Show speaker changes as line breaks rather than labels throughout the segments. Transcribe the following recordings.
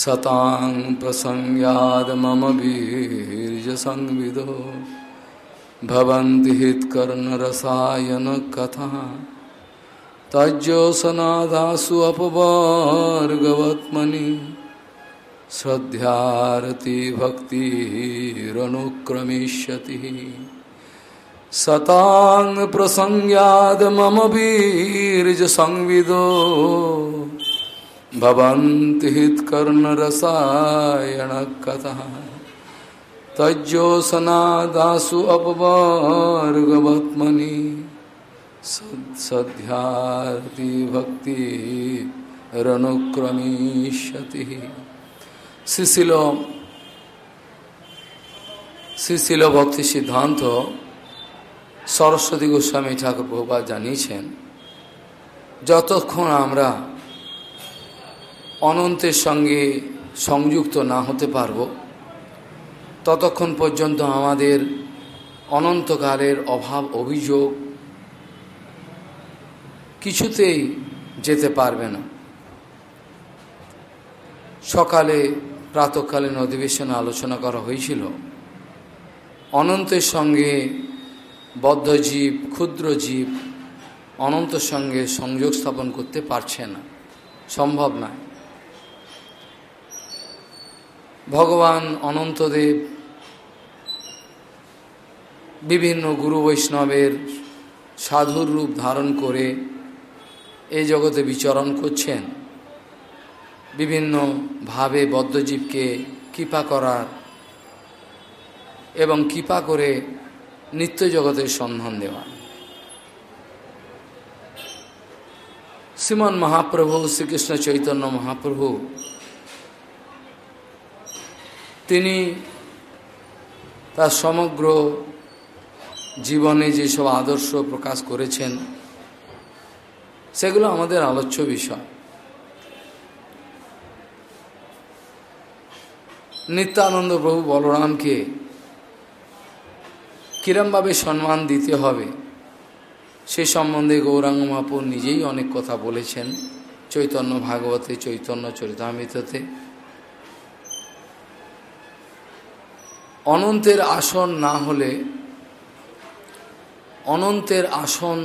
सतां प्रसंज्ञाद मम वीर्यसंविदो भवन्ति हित्कर्णरसायनकथा तज्जोसनादासु श्रद्धारति भक्तिरनुक्रमिष्यति। सतां प्रसंज्ञाद मम वीर्यसंविदो भवन्ति हित्कर्णरसायणकथः तज्जोसनादासु अपवर्गवत्मनि सध्याति भक्ति रनुक्रमीष्यति শিশিল শিশিল ভক্তি সিদ্ধান্ত সরস্বতী গোস্বামী ঠাকুর প্রভুপাত জানিয়েছেন যতক্ষণ আমরা অনন্তের সঙ্গে সংযুক্ত না হতে পারব। ততক্ষণ পর্যন্ত আমাদের অনন্তকালের অভাব অভিযোগ কিছুতেই যেতে পারবে না। সকালে প্রাতকালীন অধিবেশনে আলোচনা করা হয়েছিল। অনন্তের সঙ্গে বদ্ধজীব ক্ষুদ্র জীব অনন্তের সঙ্গে সংযোগ স্থাপন করতে পারছে না। সম্ভব নয়। ভগবান অনন্তদেব, বিভিন্ন গুরু বৈষ্ণবের সাধুর রূপ ধারণ করে এই জগতে বিচরণ করছেন। বিভিন্ন ভাবে বদ্ধজীবকে কৃপা করার এবং কৃপা করে নিত্য জগতের সন্ধান দেওয়া শ্রীমন মহাপ্রভু, শ্রীকৃষ্ণ চৈতন্য মহাপ্রভু তিনি তার সমগ্র জীবনে যেসব আদর্শ প্রকাশ করেছেন, সেগুলো আমাদের আলোচ্য বিষয়। নিত্যানন্দ প্রভু বলরামকে কিরমভাবে সম্মান দিতে হবে, সে সম্বন্ধে গৌরাঙ্গ মহাপুর নিজেই অনেক কথা বলেছেন। চৈতন্য ভাগবতে, চৈতন্য চরিতামৃততে অনন্তের আসন না হলে, অনন্তের আসন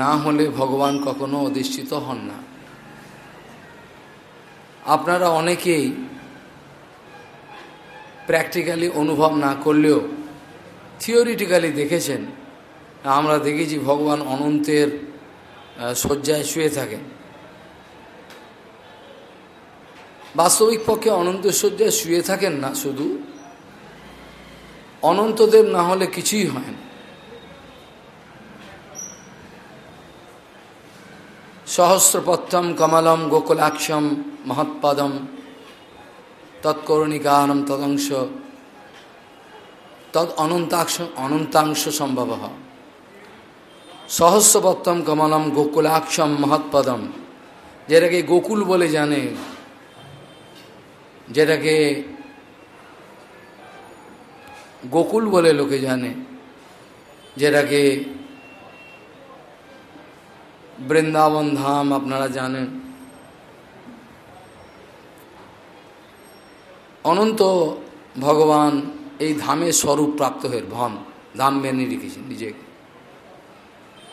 না হলে ভগবান কখনো অধিষ্ঠিত হন না। আপনারা অনেকেই প্র্যাকটিক্যালি অনুভব না করলেও থিওরিটিক্যালি দেখেছেন, আমরা দেখেছি ভগবান অনন্তের শয্যায় শুয়ে থাকেন। বাস্তবিক পক্ষে অনন্ত শয্যায় শুয়ে থাকেন না শুধু অনন্তদেব না হলে কিছুই হয় না। সহস্রপত্রম কমলম গোকুলাক্ষম মহৎপদম তৎকরণিকানম তদংশ তদ অনন্তাংশ অনন্তাংশ সম্ভব। সহস্রপত্তম কমলম গোকুলাক্ষম মহৎপদম যেটাকে গোকুল বলে জানে, যেটাকে গোকুল বলে লোকে জানে, যেটাকে বৃন্দাবন ধাম আপনারা জানেন। অনন্ত ভগবান এই ধামের স্বরূপ প্রাপ্ত হয়ে ভন ধাম মেনে রেখেছেন নিজেকে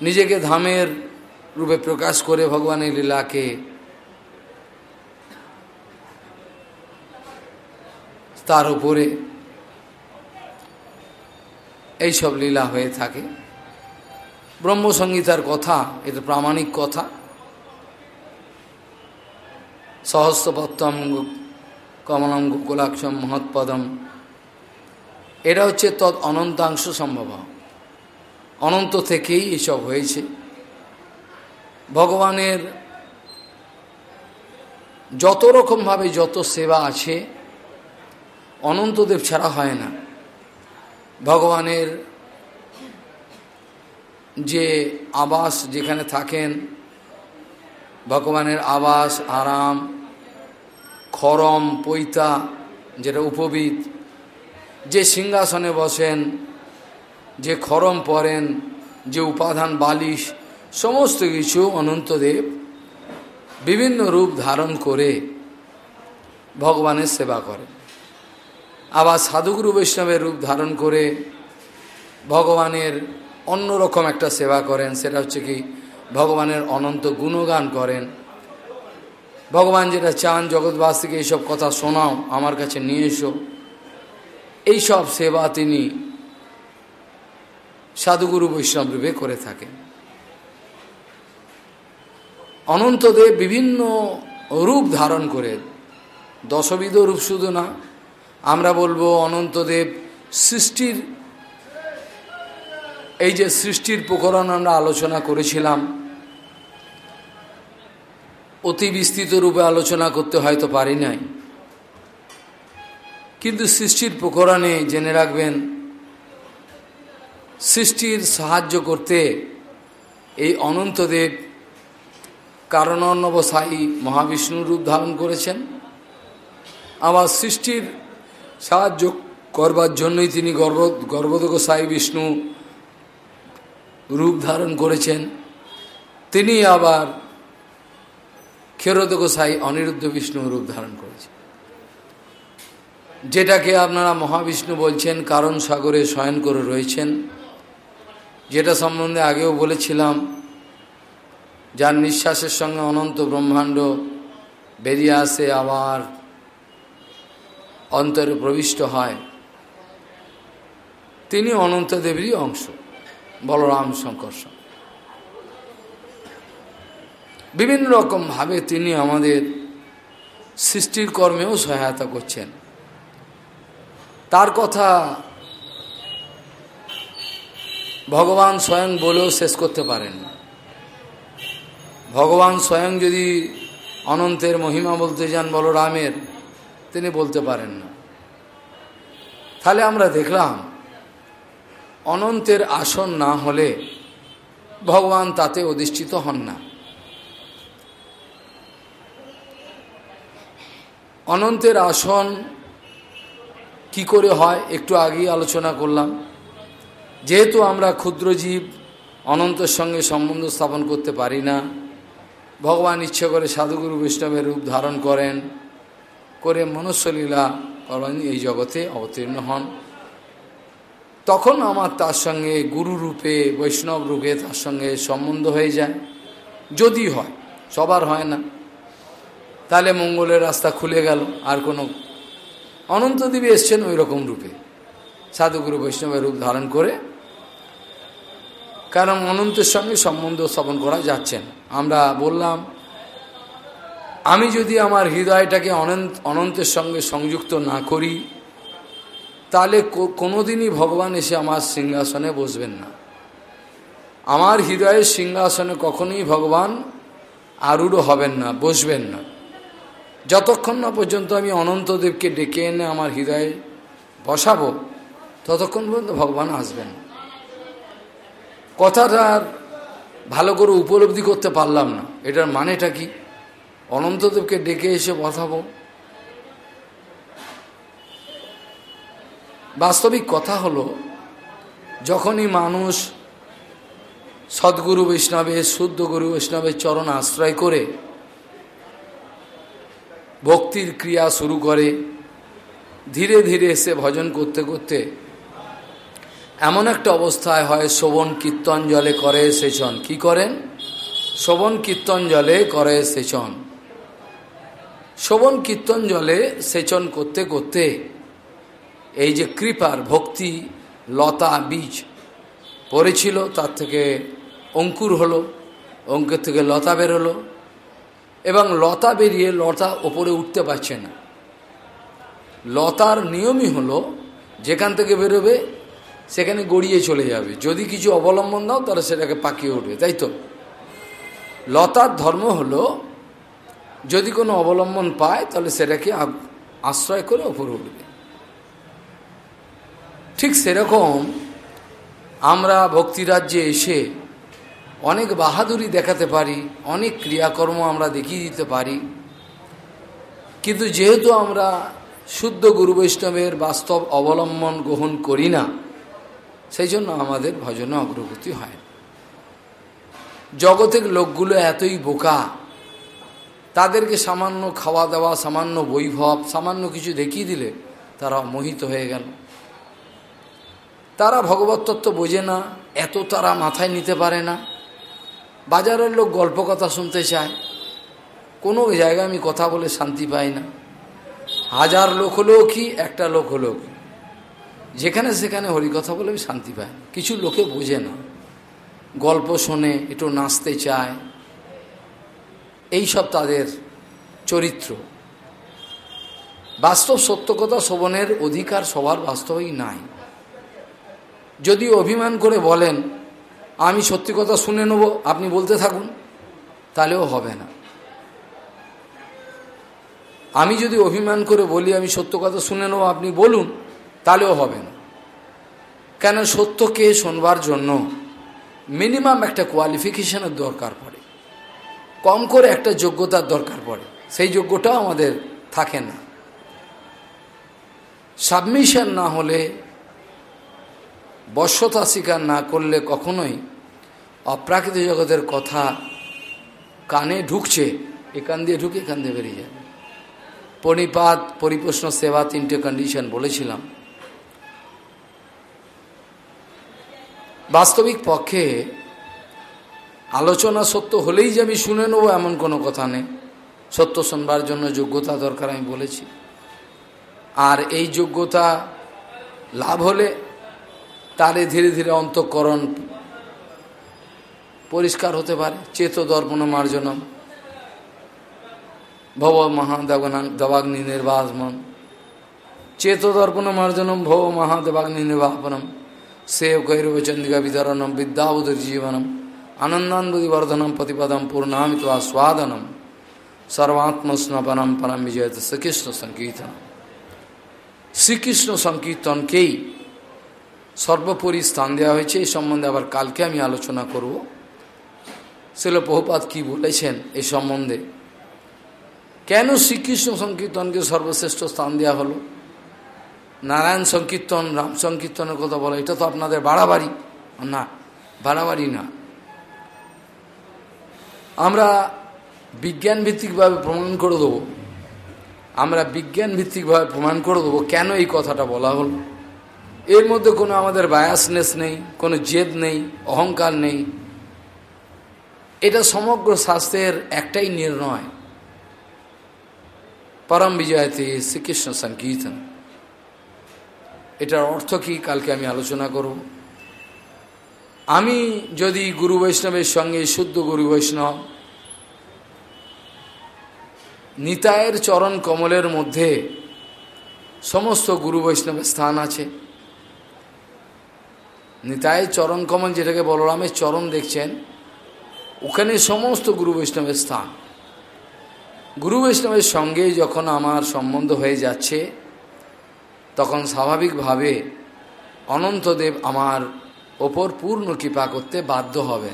নিজেকে ধামের রূপে প্রকাশ করে ভগবানের লীলাকে তার উপরে এইসব লীলা হয়ে থাকে। ব্রহ্মসংগীতার কথা, এটা প্রামাণিক কথা। সহস্রপত্তম কমলম গোকুলাক্ষম মহৎপদম, এটা হচ্ছে তৎ অনন্তাংশ সম্ভব। অনন্ত থেকেই এসব হয়েছে। ভগবানের যত রকমভাবে যত সেবা আছে, অনন্তদেব ছাড়া হয় না। ভগবানের যে আবাস যেখানে থাকেন, ভগবানের আবাস, আরাম, খরম, পৈতা, যেটা উপবিদ যে সিংহাসনে বসেন, যে খরম পরেন, যে উপাদান বালিশ, সমস্ত কিছু অনন্তদেব বিভিন্ন রূপ ধারণ করে ভগবানের সেবা করে আবার সাধুগুরু বৈষ্ণবের রূপ ধারণ করে ভগবানের অন্যরকম একটা সেবা করেন, সেটা হচ্ছে কি ভগবানের অনন্ত গুণগান করেন। ভগবান যেটা চান, জগৎবাসীকে এইসব কথা শোনাও, আমার কাছে নিয়ে এসো। এইসব সেবা তিনি সাধুগুরু বৈষ্ণব রূপে করে থাকেন। অনন্তদেব বিভিন্ন রূপ ধারণ করে, দশবিধ রূপ শুধু না আমরা বলব অনন্তদেব সৃষ্টির, এই যে সৃষ্টির প্রকরণ আমরা আলোচনা করেছিলাম, অতি বিস্তৃত রূপে আলোচনা করতে হয়তো পারি নাই। কিন্তু সৃষ্টির প্রকরণে জেনে রাখবেন, সৃষ্টির সাহায্য করতে এই অনন্তদেব কারণবসায়ী মহাবিষ্ণুর রূপ ধারণ করেছেন। আবার সৃষ্টির সাহায্য করবার জন্যই তিনি গর্ব, গর্ভদক সাই বিষ্ণু রূপ ধারণ করেছেন। তিনি আবার ক্ষেরোদক সাই অনিরুদ্ধ বিষ্ণু রূপ ধারণ করেছেন। যেটাকে আপনারা মহাবিষ্ণু বলছেন, কারণ সাগরে শয়ন করে রয়েছেন। যেটা সম্বন্ধে আগেও বলেছিলাম, যার নিঃশ্বাসের সঙ্গে অনন্ত ব্রহ্মাণ্ড বেরিয়ে আসে আবার অন্তরে প্রবিষ্ট হয়। তিনি অনন্ত দেবীরই অংশ। বলরাম শঙ্কর বিভিন্ন রকম ভাবে তিনি আমাদের সৃষ্টির কর্মেও সহায়তা করছেন। তার কথা ভগবান স্বয়ং বলেও শেষ করতে পারেন ভগবান স্বয়ং যদি অনন্তের মহিমা বলতে যান বলরামের তিনি বলতে পারেন না। তাহলে আমরা দেখলাম, অনন্তের আসন না হলে ভগবান তাতে অধিষ্ঠিত হন না। অনন্তের আসন কি করে হয় একটু আগেই আলোচনা করলাম। যেহেতু আমরা ক্ষুদ্র জীব অনন্তের সঙ্গে সম্বন্ধ স্থাপন করতে পারি না, ভগবান ইচ্ছে করে সাধুগুরু বৈষ্ণবের রূপ ধারণ করেন করে মনুষ্যলীলা করেন এই জগতে অবতীর্ণ হন। তখন আমার তার সঙ্গে গুরু রূপে, বৈষ্ণব রূপে তার সঙ্গে সম্বন্ধ হয়ে যায়। যদি হয়, সবার হয় না। তাহলে মঙ্গলের রাস্তা খুলে গেল, আর কোনো। অনন্তদেবী এসছেন ওই রকম রূপে। সাধুগুরু বৈষ্ণবের রূপ ধারণ করে কারণ অনন্তের সঙ্গে সম্বন্ধ স্থাপন করা যাচ্ছেন। আমরা বললাম আমি যদি আমার হৃদয়টাকে অনন্ত, অনন্তের সঙ্গে সংযুক্ত না করি, তাহলে কোনোদিনই ভগবান এসে আমার সিংহাসনে বসবেন না। আমার হৃদয়ের সিংহাসনে কখনোই ভগবান আরূঢ় হবেন না, বসবেন না। যতক্ষণ না পর্যন্ত আমি অনন্তদেবকে ডেকে এনে আমার হৃদয়ে বসাবো, ততক্ষণ পর্যন্ত ভগবান আসবেন। কথাটা আর ভালো করে উপলব্ধি করতে পারলাম না। এটার মানেটা কি? অনন্তদেবকে ডেকে এসে বসাবো বাস্তবিক কথা হলো, যখনই মানুষ সদ্গুরু বৈষ্ণবের শুদ্ধ গুরু বৈষ্ণবের চরণ আশ্রয় করে ভক্তির ক্রিয়া শুরু করে, ধীরে ধীরে এসে ভজন করতে করতে এমন একটা অবস্থায় হয় শোভন কীর্তন জলে করে সেচন। কি করেন? শোভন কীর্তন জলে করে সেচন। শোভন কীর্তন জলে সেচন করতে করতে এই যে কৃপার ভক্তি, লতা, বীজ পড়েছিল, তার থেকে অঙ্কুর হলো, অঙ্কের থেকে লতা বেরোলো এবং লতা বেরিয়ে লতা ওপরে উঠতে পারছে না। লতার নিয়মই হলো, যেখান থেকে বেরোবে, সেখানে গড়িয়ে চলে যাবে। যদি কিছু অবলম্বন দাও, তাহলে সেটাকে পাকিয়ে উঠবে, তাই তো? লতার ধর্ম হলো যদি কোনো অবলম্বন পায়, তাহলে সেটাকে আশ্রয় করে ওপরে উঠবে। ঠিক সেরকম আমরা ভক্তিরাজ্যে এসে অনেক বাহাদুরি দেখাতে পারি, অনেক ক্রিয়াকর্ম আমরা দেখিয়ে দিতে পারি। কিন্তু যেহেতু আমরা শুদ্ধ গুরু বৈষ্ণবের বাস্তব অবলম্বন গ্রহণ করি না, সেই জন্য আমাদের ভজনে অগ্রগতি হয় জগতের লোকগুলো এতই বোকা তাদেরকে সামান্য খাওয়া দাওয়া, সামান্য বৈভব, সামান্য কিছু দেখিয়ে দিলে তারা মোহিত হয়ে গেল। তারা ভগবত তত্ত্ব বোঝে না, এত তারা মাথায় নিতে পারে না। বাজারের লোক গল্প কথা শুনতে চায়। কোনো জায়গায় আমি কথা বলে শান্তি পাই না। হাজার লোক হলেও কি, একটা লোক হলেও কি? যেখানে সেখানে হরিকথা বলে আমি শান্তি পাই কিছু লোকে বোঝে না। গল্প শোনে, একটু নাচতে চায়। এই সব তাদের চরিত্র। বাস্তব সত্য কথা শোভনের অধিকার সবার বাস্তবেই নাই। যদি অভিমান করে বলেন, আমি সত্যি কথা শুনে নেব, আপনি বলতে থাকুন তাহলেও হবে না। আমি যদি অভিমান করে বলি, আমি সত্য কথা শুনে নেব, আপনি বলুন তাহলেও হবে না। কেন সত্যকে শোনবার জন্য মিনিমাম একটা কোয়ালিফিকেশনের দরকার পড়ে। কম করে একটা যোগ্যতার দরকার পড়ে। সেই যোগ্যটাও আমাদের থাকে না। সাবমিশন না হলে, বশ্যতা স্বীকার না করলে কখনোই অপ্রাকৃত জগতের কথা কানে ঢুকছে এখান দিয়ে ঢুকে এখান দিয়ে বেরিয়ে যাবে পরিপাত, পরিপ্রশ্ন, সেবা তিনটে কন্ডিশন বলেছিলাম। বাস্তবিক পক্ষে আলোচনা সত্য হলেই যে আমি শুনে নেব এমন কোনো কথা নেই। সত্য শুনবার জন্য যোগ্যতা দরকার আমি বলেছি। আর এই যোগ্যতা লাভ হলে তারে ধীরে ধীরে অন্তঃকরণ পরিষ্কার হতে পারে। চেত দর্পণ মার্জনম। ভব দেবাগ্নি নির্বাসমন চেত দর্পণ মার্জনম ভব মহাদেবাগ্নি নির্বাপনম। সেব গৈরব চন্দিকা বিতরণম। বিদ্যাবুদর জীবনম। আনন্দানুভূতি বর্ধনম প্রতিপদম পূর্ণামিত আস্বাদনম সর্বাত্মস্নপনম পরম বিজয়ত শ্রীকৃষ্ণ সংকীর্তন শ্রীকৃষ্ণ সংকীর্তনকেই সর্বোপরি স্থান দেওয়া হয়েছে এই সম্বন্ধে আবার কালকে আমি আলোচনা করব শিল বহুপাত কি বলেছেন এই সম্বন্ধে কেন শ্রীকৃষ্ণ সংকীর্তনকে সর্বশ্রেষ্ঠ স্থান দেওয়া হলো নারায়ণ সংকীর্তন রাম সংকীর্তনের কথা বলো এটা তো আপনাদের বাড়াবাড়ি না বাড়াবাড়ি না আমরা বিজ্ঞান ভিত্তিকভাবে প্রমাণ করে দেবো। আমরা বিজ্ঞান ভিত্তিকভাবে প্রমাণ করে দেবো কেন এই কথাটা বলা হলো। এর মধ্যে কোনো আমাদের বায়াসনেস নেই, কোনো জেদ নেই, অহংকার নেই। এটা সমগ্র শাস্ত্রের একটাই নির্ণয়। পরম বিজয়তে শ্রীকৃষ্ণ সংকীর্তন। এটার অর্থ কি কালকে আমি আলোচনা করব। আমি যদি গুরু বৈষ্ণবের সঙ্গে শুদ্ধ গুরু বৈষ্ণব, নিতায়ের চরণ কমলের মধ্যে সমস্ত গুরু বৈষ্ণবের স্থান আছে। নিতায়ের চরণ কমল যেটাকে বলরামের চরণ দেখছেন, ওখানে সমস্ত গুরু বৈষ্ণবের স্থান। গুরু বৈষ্ণবের সঙ্গে যখন আমার সম্বন্ধ হয়ে যাচ্ছে, তখন স্বাভাবিকভাবে অনন্তদেব আমার ওপর পূর্ণ কৃপা করতে বাধ্য হবেন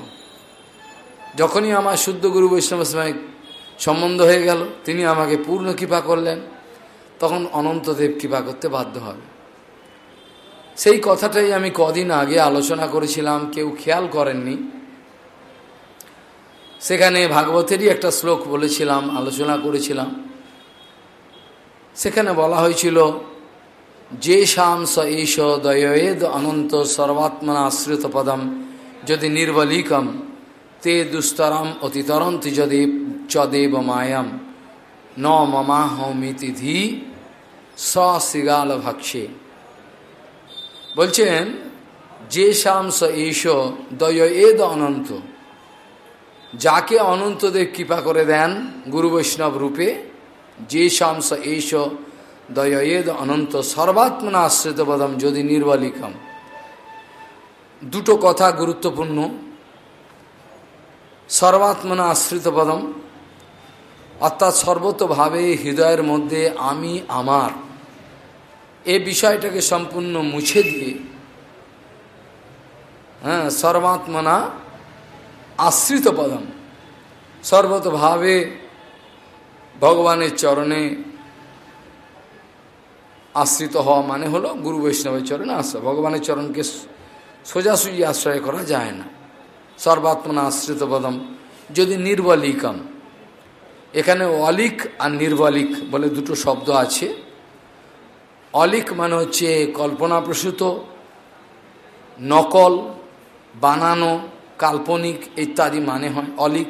যখনই আমার শুদ্ধ গুরু বৈষ্ণবের সময় সম্বন্ধ হয়ে গেল, তিনি আমাকে পূর্ণ কৃপা করলেন, তখন অনন্তদেব কৃপা করতে বাধ্য হবে। সেই কথাটাই আমি কদিন আগে আলোচনা করেছিলাম, কেউ খেয়াল করেননি। সেখানে ভাগবতেরই একটা শ্লোক বলেছিলাম, আলোচনা করেছিলাম। সেখানে বলা হয়েছিল যে শাম স ঈশ দয়েদ অনন্ত সর্বাত্মনা আশ্রিত পদম যদি নির্বলিকম, তে দুস্তরম অতিতরন্তি যদি চদেব মায়াম। ন মমাহমিতি ধি সৃগাল ভক্ষে। বলছেন যে শাম স ঈশ দয়েদ অনন্ত, যাকে অনন্তদেব কৃপা করে দেন গুরু বৈষ্ণব রূপে যে শামস এইস দয়েদ অনন্ত সর্বাত্মনা আশ্রিত পদম যদি নির্বালিকম। দুটো কথা গুরুত্বপূর্ণ। সর্বাত্মনা আশ্রিত পদম, অর্থাৎ সর্বতভাবে হৃদয়ের মধ্যে আমি, আমার। এ বিষয়টাকে সম্পূর্ণ মুছে দিয়ে হ্যাঁ সর্বাত্মনা আশ্রিত পদম। সর্বতভাবে ভগবানের চরণে আশ্রিত হওয়া মানে হলো গুরু বৈষ্ণবের চরণে আশ্রয়। ভগবানের চরণকে সোজাসুজি আশ্রয় করা যায় না। সর্বাত্মনা আশ্রিত পদম, যদি নির্বলিকম। এখানে অলিক আর নির্বলিক বলে দুটো শব্দ আছে। অলিক মানে হচ্ছে কল্পনাপ্রসূত, নকল, বানানো, কাল্পনিক ইত্যাদি মানে হয় অলিক।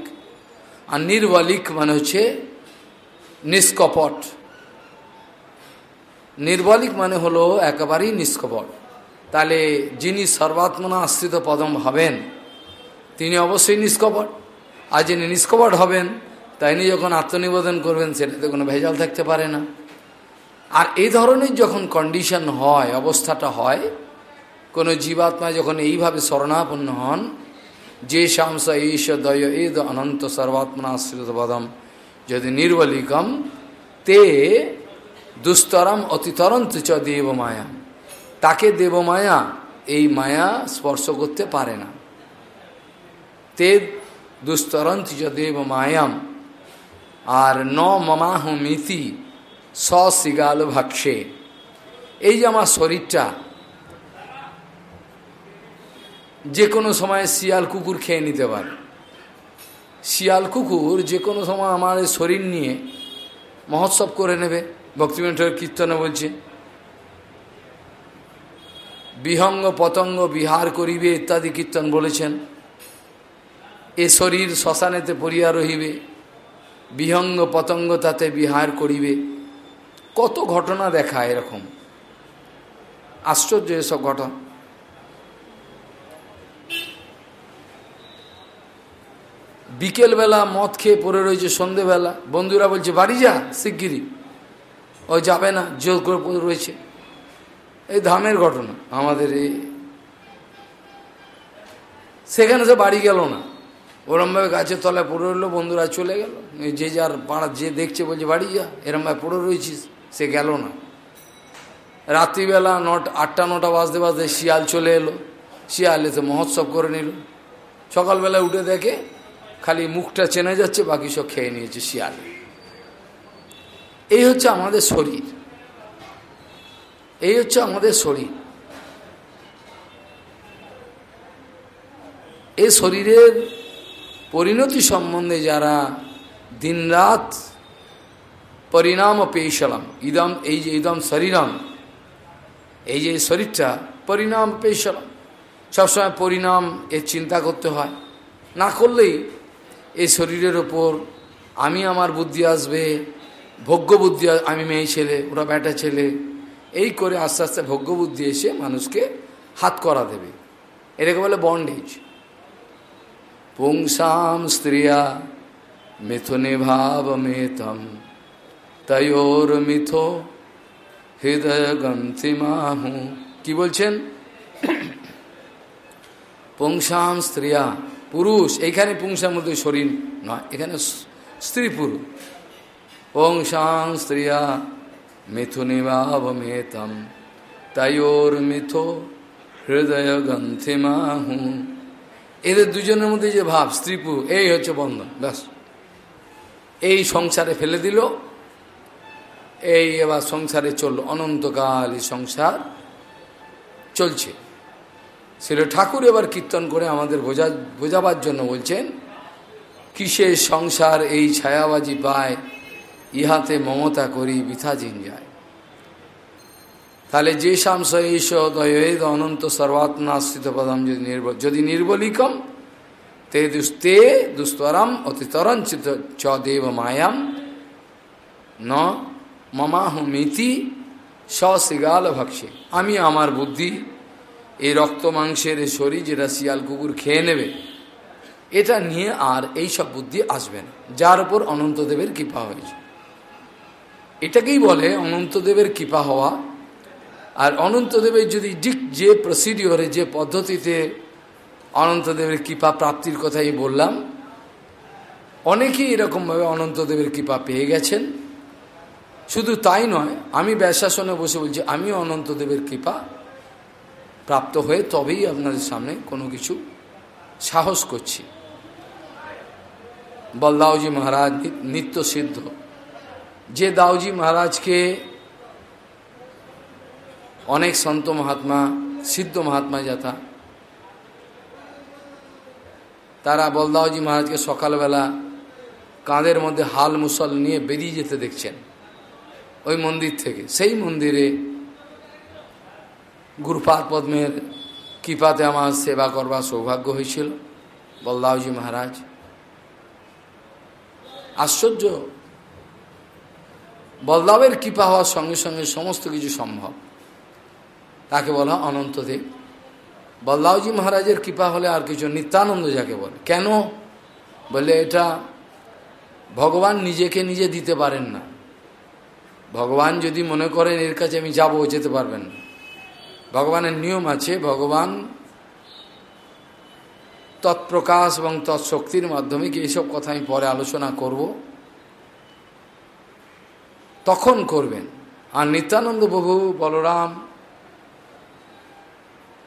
আর নির্বলিক মানে হচ্ছে নিষ্কপট। নির্বলিক মানে হলো একেবারেই নিষ্কপট। তাহলে যিনি সর্বাত্মনা আশ্রিত পদম হবেন, তিনি অবশ্যই নিষ্কপট। আর যিনি নিষ্কপট হবেন, তাইনি যখন আত্মনিবেদন করবেন, সেটাতে কোনো ভেজাল থাকতে পারে না। আর এই ধরনের যখন কন্ডিশন হয়, অবস্থাটা হয়, কোনো জীবাত্মা যখন এইভাবে শরণাপন্ন হন, যে শামস ঈশ দয় এদ অনন্ত সর্বাত্মনা আশ্রিত পদম, যদি নির্বলিকম, তে দুস্তরম অতিতরন্ত চ দেবমায়া তাকে দেবমায়া এই মায়া স্পর্শ করতে পারে না। তে দুস্তরন্ত চ দেবমায়াম আর ন মমাহ মিতি সিগাল ভাক্ষে। এই যে আমার শরীরটা, যে কোনো সময় শিয়াল কুকুর খেয়ে নিতে পারে। শিয়াল কুকুর যে কোনো সময় আমার শরীর নিয়ে মহোৎসব করে নেবে। ভক্তিমেন্টের কীর্তনে বলছে, বিহঙ্গ পতঙ্গ বিহার করিবে ইত্যাদি কীর্তন বলেছেন। এ শরীর শ্মশানেতে পড়িয়া রহিবে, বিহঙ্গ পতঙ্গ তাতে বিহার করিবে। কত ঘটনা দেখা এরকম। আশ্চর্য এসব ঘটনা। বিকেলবেলা মদ খেয়ে পড়ে রয়েছে সন্ধেবেলা, বন্ধুরা বলছে, বাড়ি যা শিগগিরি ও যাবে না জোর করে রয়েছে। এই ধামের ঘটনা আমাদের এই। সেখানে সে বাড়ি গেল না। ওরমভাবে গাছের তলায় পড়ে রইল, বন্ধুরা চলে গেল। যে যার পাড়া, যে দেখছে বলছে, বাড়ি যা। এরমভাবে পড়ে রয়েছিস, সে গেল না। রাত্রিবেলা নটা, আটটা, নটা বাজতে বাজতে শিয়াল চলে এলো। শিয়াল এসে মহোৎসব করে নিল। সকালবেলা উঠে দেখে খালি মুখটা চেনে যাচ্ছে, বাকি সব খেয়ে নিয়েছে শিয়াল। এই হচ্ছে আমাদের শরীর। এই হচ্ছে আমাদের শরীর। এই শরীরের পরিণতি সম্বন্ধে যারা দিনরাত পরিণাম পেয়েছিলাম, ইদম, এই যে ইদম শরীরম, এই যে শরীরটা পরিণাম পেয়েছিলাম। সবসময় পরিণাম এর চিন্তা করতে হয়। না করলেই এই শরীরের ওপর আমি আমার বুদ্ধি আসবে ভোগ্য বুদ্ধি আমি মেয়ে ছেলে, ওরা ব্যাটা ছেলে। এই করে আস্তে আস্তে ভোগ্য বুদ্ধি এসে মানুষকে হাত করা দেবে। এটাকে বলে বন্ডেজ পুংসাম স্ত্রিয়া মিথুনে ভাব মেতম তয়োর মিথো হৃদয় গন্থিমাহু কি বলছেন? পুংসাম স্ত্রিয়া, পুরুষ, এইখানে পুংসার মধ্যে শরীর নয়, এখানে স্ত্রী পুরুষ পুংসাং স্ত্রিয়া মিথুনে ভাব মেতম তয়োর মিথো হৃদয় গন্থিমাহু এদের দুজনের মধ্যে যে ভাব স্ত্রীপু এই হচ্ছে বন্ধন, ব্যাস। এই সংসারে ফেলে দিল, এই এবার সংসারে চলল, অনন্তকাল এই সংসার চলছে। ছিল ঠাকুর এবার কীর্তন করে আমাদের বোঝা, বোঝাবার জন্য বলছেন, কিসের সংসার এই ছায়াবাজি পায়? ইহাতে মমতা করি বৃথা যায় তাহলে যে শামস ঈশ দয়েদ অনন্ত সর্বাত্মাশ্রিত পদম যদি নির্বল যদি নির্বলিকম, তে দুস্তে দুস্তরম অতিতরঞ্চিত চ দেব মায়াম, ন মমাহমিতি সশিগাল ভক্ষে। আমি আমার বুদ্ধি, এই রক্ত মাংসের শরীর যেটা শিয়াল কুকুর খেয়ে নেবে, এটা নিয়ে আর এই সব বুদ্ধি আসবে না। যার উপর অনন্তদেবের কৃপা হয়েছে। এটাকেই বলে অনন্তদেবের কৃপা হওয়া। আর অনন্তদেবের যদি ডিক যে প্রসিডিওরে যে পদ্ধতিতে অনন্তদেবের কৃপা প্রাপ্তির কথাই বললাম, অনেকেই এরকমভাবে অনন্তদেবের কৃপা পেয়ে গেছেন। শুধু তাই নয়, আমি ব্যাসাসনে বসে বলছি আমি অনন্তদেবের কৃপা প্রাপ্ত হয়ে তবেই আপনাদের সামনে কোনো কিছু সাহস করছি। বলদাওজি মহারাজ, নিত্য সিদ্ধ। যে দাওজি মহারাজকে অনেক সন্ত মহাত্মা, সিদ্ধ মহাত্মা যাতা, তারা বলদাওজি মহারাজকে সকালবেলা কাঁধের মধ্যে হাল মুসল নিয়ে বেরিয়ে যেতে দেখছেন, ওই মন্দির থেকে। সেই মন্দিরে গুরুপাদ পদ্মের কৃপাতে আমার সেবা করবার সৌভাগ্য হয়েছিল বলদাওজি মহারাজ। আশ্চর্য বলদাবের কৃপা হওয়ার সঙ্গে সঙ্গে সমস্ত কিছু সম্ভব। তাকে বলা অনন্তদেব বলদাওজি মহারাজের কৃপা হলে আর কিছু নিত্যানন্দ যাকে বলে। কেন? বলে এটা ভগবান নিজেকে নিজে দিতে পারেন না। ভগবান যদি মনে করেন এর কাছে আমি যাব যেতে পারবেন না। ভগবানের নিয়ম আছে, ভগবান তৎপ্রকাশ এবং তৎশক্তির মাধ্যমে কি এইসব কথা আমি পরে আলোচনা করব? তখন করবেন। আর নিত্যানন্দ প্রভু বলরাম,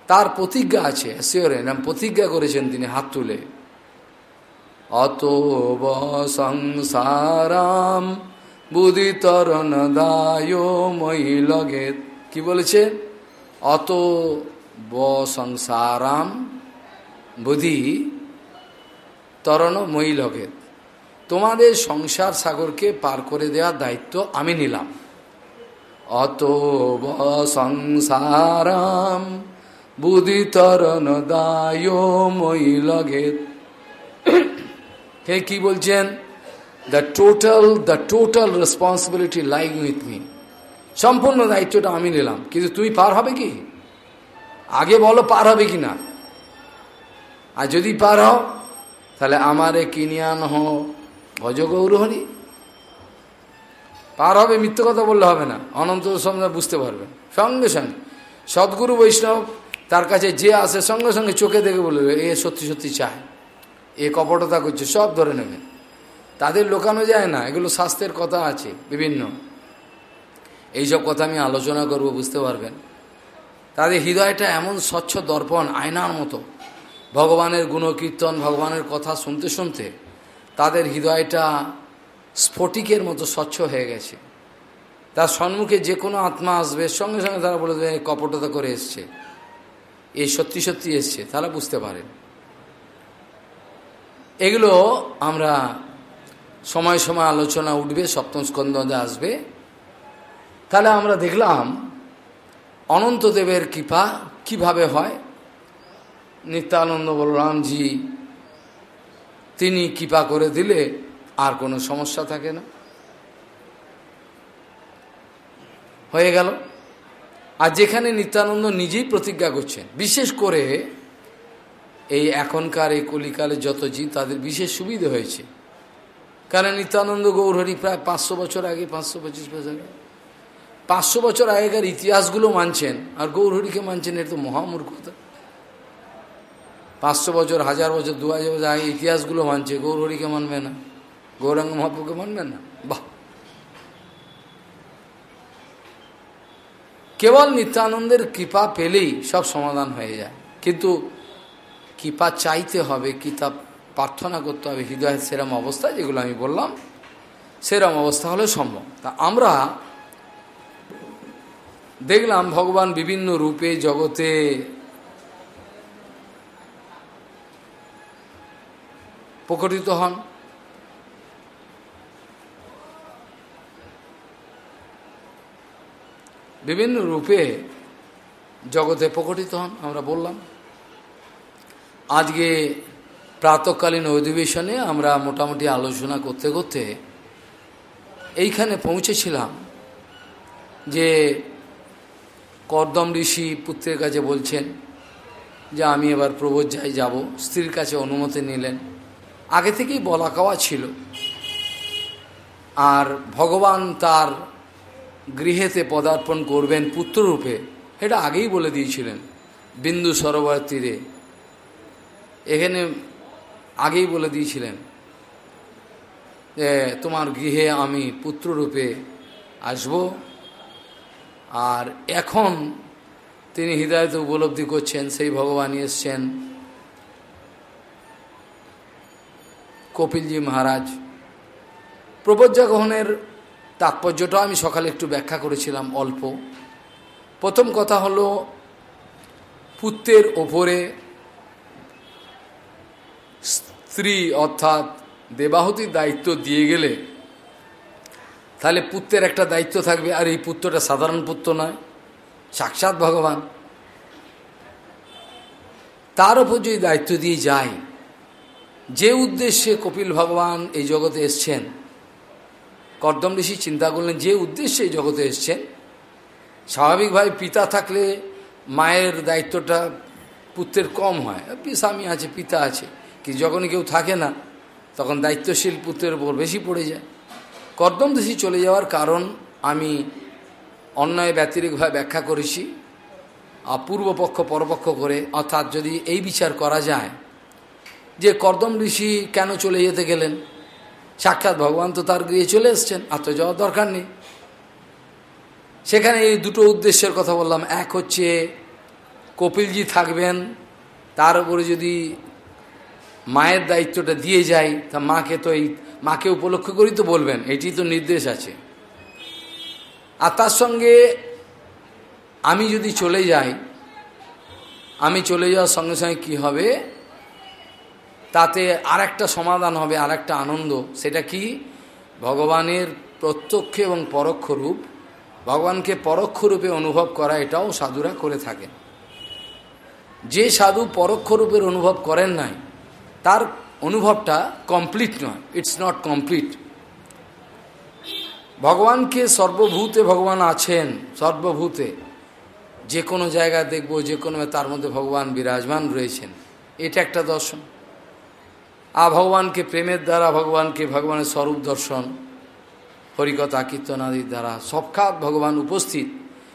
তার প্রতিজ্ঞা আছে শিওরে নাম প্রতিজ্ঞা করেছেন তিনি হাত তুলে। অত সংসারাম বুদিতরণ দায় মহিলগে কি বলেছে? অত ব সংসারাম বুধি তরণ মহিলগে তোমাদের সংসার সাগরকে পার করে দেওয়ার দায়িত্ব আমি নিলাম। অত সংসারাম বুদিতরণ দায় মহিলগে হে, কি বলছেন? The total the total responsibility like with me সম্পূর্ণ দায়িত্বটা আমি নিলাম। কিন্তু তুমি পার হবে কি? আগে বলো পার হবে কি না আর যদি পার হও, তাহলে আমারে কিনিয়ান হ ভজ গৌরহরি পার হবে, মিথ্য কথা বললে হবে না। অনন্ত সঙ্গে বুঝতে পারবেন। সঙ্গে সঙ্গে। সদ্গুরু বৈষ্ণব তার কাছে যে আসে, সঙ্গে সঙ্গে চোখে দেখে বলবে এ সত্যি সত্যি চায়। এ কপটতা করছে, সব ধরে নেবেন তাদের লোকানো যায় না। এগুলো স্বাস্থ্যের কথা আছে, বিভিন্ন। এইসব কথা আমি আলোচনা করব, বুঝতে পারবেন? তাদের হৃদয়টা এমন স্বচ্ছ দর্পণ, আয়নার মতো। ভগবানের গুণকীর্তন, ভগবানের কথা শুনতে শুনতে তাদের হৃদয়টা স্ফটিকের মতো স্বচ্ছ হয়ে গেছে। তার সম্মুখে যে কোনো আত্মা আসবে, সঙ্গে সঙ্গে তারা বলে দেবে কপটতা করে এসছে। এ সত্যি সত্যি এসছে। তারা বুঝতে পারেন এগুলো আমরা সময় সময় আলোচনা উঠবে, সপ্তম স্কন্ধে আসবে। তাহলে আমরা দেখলাম অনন্তদেবের কৃপা কীভাবে হয়? নিত্যানন্দ বলরামজি তিনি কৃপা করে দিলে আর কোনো সমস্যা থাকে না। হয়ে গেল। আর যেখানে নিত্যানন্দ নিজেই প্রতিজ্ঞা করছেন, বিশেষ করে এই এখনকার এই কলিকালে যত জীব তাদের বিশেষ সুবিধা হয়েছে। কারণ নিত্যানন্দ গৌরহরি প্রায় পাঁচশো বছর আগে, পাঁচশো পঁচিশ বছর আগে, পাঁচশো বছর আগেকার ইতিহাসগুলো মানছেন, আর গৌরহরিকে মানছেন এর তো মহামূর্খতা। পাঁচশো বছর, হাজার বছর, দু হাজার বছর আগে ইতিহাসগুলো মানছে, গৌরহরিকে মানবে না, গৌরাঙ্গ মহাপুকে মানবে না? বাহ! কেবল নিত্যানন্দের কৃপা পেলেই সব সমাধান হয়ে যায়। কিন্তু কৃপা চাইতে হবে কিতাব প্রার্থনা করতে হবে, হৃদয়ের সেরম অবস্থা যেগুলো আমি বললাম, সেরম অবস্থা হলে সম্ভব। তা আমরা দেখলাম ভগবান বিভিন্ন রূপে জগতে প্রকটিত হন। বিভিন্ন রূপে জগতে প্রকটিত হন, আমরা বললাম। আজকে প্রাতকালীন অধিবেশনে আমরা মোটামুটি আলোচনা করতে করতে এইখানে পৌঁছেছিলাম যে কর্দম ঋষি পুত্রের কাছে বলছেন যে আমি এবার প্রবোধ যাই যাব। স্ত্রীর কাছে অনুমতি নিলেন। আগে থেকেই বলা কাওয়া ছিল। আর ভগবান তার গৃহেতে পদার্পণ করবেন পুত্ররূপে এটা আগেই বলে দিয়েছিলেন বিন্দু সরোবর তীরে এখানে আগেই বলে দিয়েছিলেন যে, তোমার গৃহে আমি পুত্ররূপে আসব। আর এখন তিনি হৃদয়তে উপলব্ধি করছেন, সেই ভগবান এসছেন কপিলজি মহারাজ প্রবজ্জা গ্রহণের তাৎপর্যটাও আমি সকালে একটু ব্যাখ্যা করেছিলাম অল্প। প্রথম কথা হলো, পুত্রের ওপরে স্ত্রী অর্থাৎ দেবাহতির দায়িত্ব দিয়ে গেলে তাহলে পুত্রের একটা দায়িত্ব থাকবে, আর এই পুত্রটা সাধারণ পুত্র নয়, সাক্ষাৎ ভগবান। তার উপর যদি দায়িত্ব দিয়ে যায় যে উদ্দেশ্যে কপিল ভগবান এই জগতে এসছেন, কর্দম ঋষি চিন্তা করলেন, যে উদ্দেশ্যে এই জগতে এসছেন স্বাভাবিকভাবে পিতা থাকলে মায়ের দায়িত্বটা পুত্রের কম হয়। স্বামী আছে, পিতা আছে কি যখনই কেউ থাকে না, তখন দায়িত্বশীল পুত্রের উপর বেশি পড়ে যায়। কর্দম ঋষি চলে যাওয়ার কারণ আমি অন্যায় ব্যতিরিকভাবে ব্যাখ্যা করেছি পূর্বপক্ষ পরপক্ষ করে, অর্থাৎ যদি এই বিচার করা যায় যে কর্দম ঋষি কেন চলে যেতে গেলেন? সাক্ষাৎ ভগবান তো তার গৃহে চলে এসছেন, আর তো যাওয়ার দরকার নেই। সেখানে এই দুটো উদ্দেশ্যের কথা বললাম। এক হচ্ছে, কপিলজি থাকবেন, তার উপরে যদি মায়ের দায়িত্বটা দিয়ে যায়, তা মাকে তো এই, মাকে উপলক্ষ করেই তো বলবেন, এটি তো নির্দেশ আছে। আর তার সঙ্গে, আমি যদি চলে যাই, আমি চলে যাওয়ার সঙ্গে সঙ্গে কী হবে? তাতে আর একটা সমাধান হবে আর একটা আনন্দ। সেটা কি? ভগবানের প্রত্যক্ষ এবং পরোক্ষ রূপ। ভগবানকে পরোক্ষ রূপে অনুভব করা, এটাও সাধুরা করে থাকেন। যে সাধু পরোক্ষ রূপের অনুভব করেন নাই, তার অনুভবটা কমপ্লিট নয় ইটস নট কমপ্লিট ভগবানকে সর্বভূতে ভগবান আছেন, সর্বভূতে। যে কোনো জায়গায় দেখব, যে কোনো, তার মধ্যে ভগবান বিরাজমান রয়েছেন। এটা একটা দর্শন। আর ভগবানকে প্রেমের দ্বারা, ভগবানকে ভগবানের স্বরূপ দর্শন, হরিকথা, কীর্তন আদির দ্বারা সবখাত ভগবান উপস্থিত।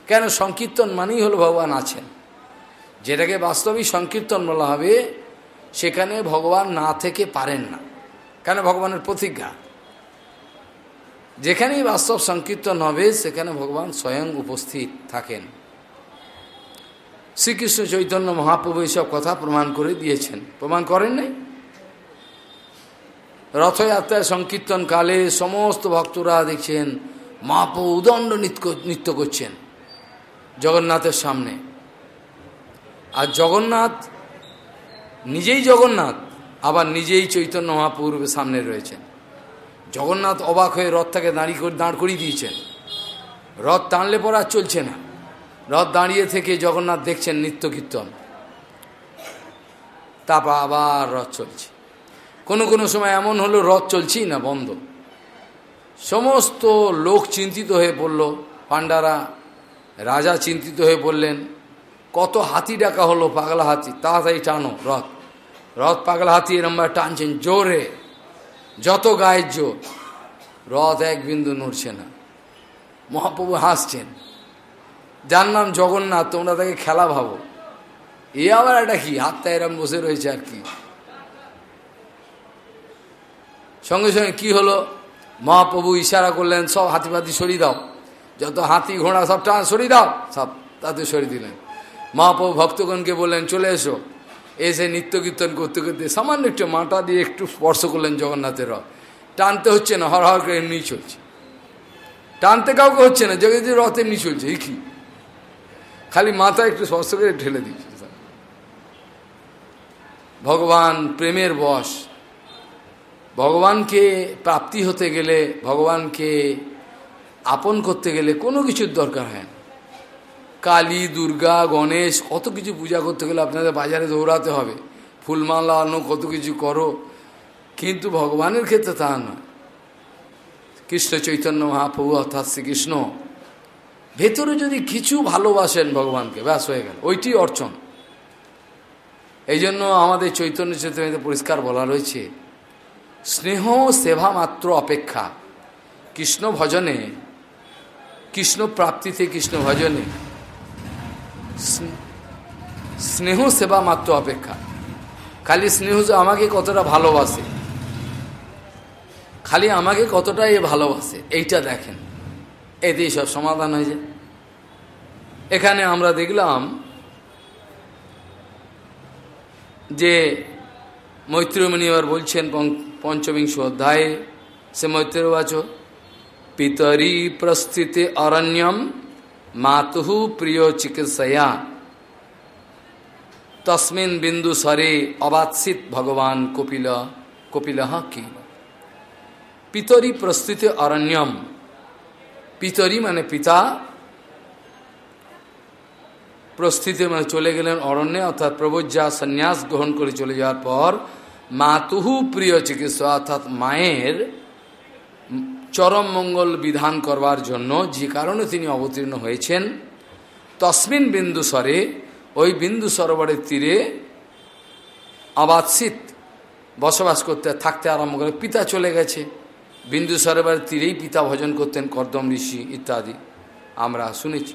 কেন? সংকীর্তন মানেই হলো ভগবান আছেন। যেটাকে বাস্তবিক সংকীর্তন বলা হবে, সেখানে ভগবান না থেকে পারেন না। কেন? ভগবানের প্রতিজ্ঞা। যেখানেই বাস্তব সংকীর্তন হবে, সেখানে ভগবান স্বয়ং উপস্থিত থাকেন। শ্রীকৃষ্ণ চৈতন্য মহাপ্রভু এইসব কথা প্রমাণ করে দিয়েছেন। প্রমাণ করেন নাই? রথযাত্রায় সংকীর্তন কালে সমস্ত ভক্তরা দেখছেন মহাপ্রভু উদণ্ড নৃত্য করছেন জগন্নাথের সামনে। আর জগন্নাথ, নিজেই জগন্নাথ, আবার নিজেই চৈতন্য মহাপ্রভুর সামনে রয়েছেন। জগন্নাথ অবাক হয়ে রথটাকে দাঁড়িয়ে দাঁড় করিয়ে দিয়েছেন। রথ টানলে পর আর চলছে না। রথ দাঁড়িয়ে থেকে জগন্নাথ দেখছেন নিত্য কীর্তন। তারপর আবার রথ চলছে। কোনো কোনো সময় এমন হলো, রথ চলছেই না, বন্ধ। সমস্ত লোক চিন্তিত হয়ে পড়ল, পাণ্ডারা, রাজা চিন্তিত হয়ে পড়লেন, কত হাতি ডাকা হলো পাগলা হাতি, তাড়াতাড়ি টানো রথ। রথ পাগলা হাতি এরম টানছেন, জোরে, যত গায়ের জোর, রথ এক বিন্দু নড়ছে না। মহাপ্রভু হাসছেন, যার নাম জগন্নাথ, তোমরা তাকে খেলা ভাবো। এ আবার একটা কি, হাতটা এরম বসে রয়েছে আর কি। সঙ্গে সঙ্গে কি হলো? মহাপ্রভু ইশারা করলেন, সব হাতি ফাতি সরিয়ে দাও। যত হাতি, ঘোড়া, সব টান সরিয়ে দাও। সব তাতে সরিয়ে দিলেন। মহাপ্রভু ভক্তগণকে বললেন, চলে এসো। এসে নিত্য কীর্তন করতে করতে সামান্য একটু মাটা দিয়ে একটু স্পর্শ করলেন জগন্নাথের রথ। টানতে হচ্ছে না, হর হর করে এমনি চলছে। টানতে কাউকে হচ্ছে না জগৎ রথ এমনি চলছে এই কি? খালি মাথা একটু স্পর্শ করে ঢেলে দিচ্ছে। ভগবান প্রেমের বশ। ভগবানকে প্রাপ্তি হতে গেলে, ভগবানকে আপন করতে গেলে কোনো কিছুর দরকার হয় না। কালী, দুর্গা, গণেশ, কত কিছু পূজা করতে গেলে আপনাদের বাজারে দৌড়াতে হবে। ফুলমালা অন্য কত কিছু করো। কিন্তু ভগবানের ক্ষেত্রে তা নয়। কৃষ্ণ চৈতন্য মহাপ্রভু অর্থাৎ শ্রীকৃষ্ণ, ভেতরে যদি কিছু ভালোবাসেন ভগবানকে, ব্যাস হয়ে গেল। ওইটি অর্চন। এই জন্য আমাদের চৈতন্য চৈতন্য পরিষ্কার বলা রয়েছে স্নেহ সেবা মাত্র অপেক্ষা। কৃষ্ণ ভজনে, কৃষ্ণ প্রাপ্তিতে কৃষ্ণ ভজনে। স্নেহ সেবা মাত্র অপেক্ষা। খালি স্নেহ আমাকে কতটা ভালোবাসে। খালি আমাকে কতটা এ ভালোবাসে, এইটা দেখেন। এতেই সব সমাধান হয়ে যায়। এখানে আমরা দেখলাম যে মৈত্রমণি আবার বলছেন পঞ্চবিংশ অধ্যায়ে সে মৈত্রবাচ। পিতরি প্রস্থিতে অরণ্যম, মাতুহু প্রিয় চিকিৎসয়া। তসমিন বিন্দু স্বরে অবাৎসিত ভগবান কপিল কপিল কি? পিতরি প্রস্তুতি অরণ্যম। পিতরি মানে পিতা। প্রস্থিতে মানে চলে গেলেন অরণ্যে, অর্থাৎ প্রবজ্জা সন্ন্যাস গ্রহণ করে চলে যাওয়ার পর মাতুহু প্রিয় চিকিৎসা অর্থাৎ মায়ের চরম মঙ্গল বিধান করবার জন্য যে কারণে তিনি অবতীর্ণ হয়েছেন, তসমিন বিন্দু স্বরে, ওই বিন্দু সরোবরের তীরে আবাদশীত বসবাস করতে, থাকতে আরম্ভ করে, পিতা চলে গেছে। বিন্দু সরোবরের তীরেই পিতা ভজন করতেন, কর্দম, ঋষি ইত্যাদি। আমরা শুনেছি।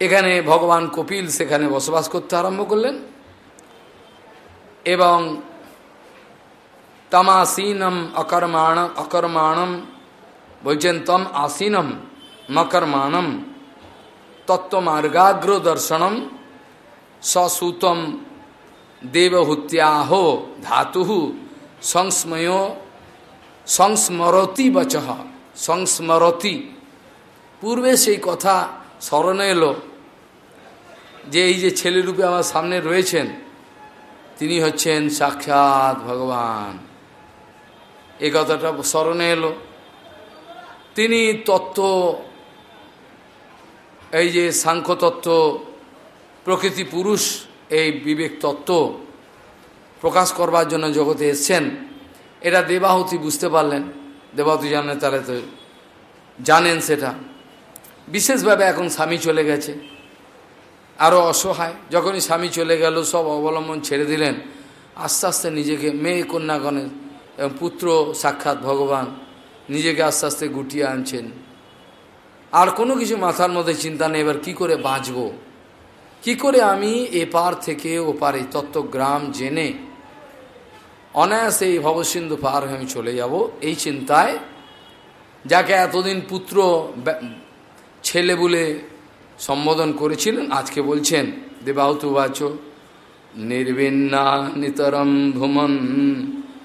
এখানে ভগবান কপিল সেখানে বসবাস করতে আরম্ভ করলেন। এবং তমাসীনম অকর্মাণ, অকর্মাণম বলছেন তম আসীনম, মকর্মাণম তত্ত্বমার্গাগ্র দর্শনম সসূতম দেবহুত্যাহ ধাতু সংস্ময় সংস্মরতি বচ, সংস্মরতি। পূর্বে সেই কথা স্মরণে এলো যে এই যে ছেলেরূপে আমার সামনে রয়েছেন তিনি হচ্ছেন সাক্ষাৎ ভগবান। এ কথাটা স্মরণে এলো। তিনি তত্ত্ব, এই যে সাংখ্য তত্ত্ব প্রকৃতি পুরুষ, এই বিবেক তত্ত্ব প্রকাশ করবার জন্য জগতে এসছেন। এটা দেবাহতি বুঝতে পারলেন। দেবাহতি জানেন তাহলে তো জানেন সেটা। বিশেষভাবে এখন স্বামী চলে গেছে। আরও অসহায়। যখনই স্বামী চলে গেল, সব অবলম্বন ছেড়ে দিলেন। আস্তে আস্তে নিজেকে মেয়ে কন্যাগণের এবং পুত্র সাক্ষাৎ ভগবান নিজেকে আস্তে আস্তে গুটিয়ে আনছেন। আর কোনো কিছু মাথার মধ্যে চিন্তা নেই, এবার কী করে বাঁচব? কি করে আমি এপার থেকে ওপারে তত্ত্বগ্রাম জেনে অনায়াসে এই ভবসিন্ধু পার হয়ে আমি চলে যাব? এই চিন্তায় যাকে এতদিন পুত্র ছেলে বলে সম্বোধন করেছিলেন, আজকে বলছেন, দেবাহুতু বাচ, নির্বিন্না নিতরম ভুমন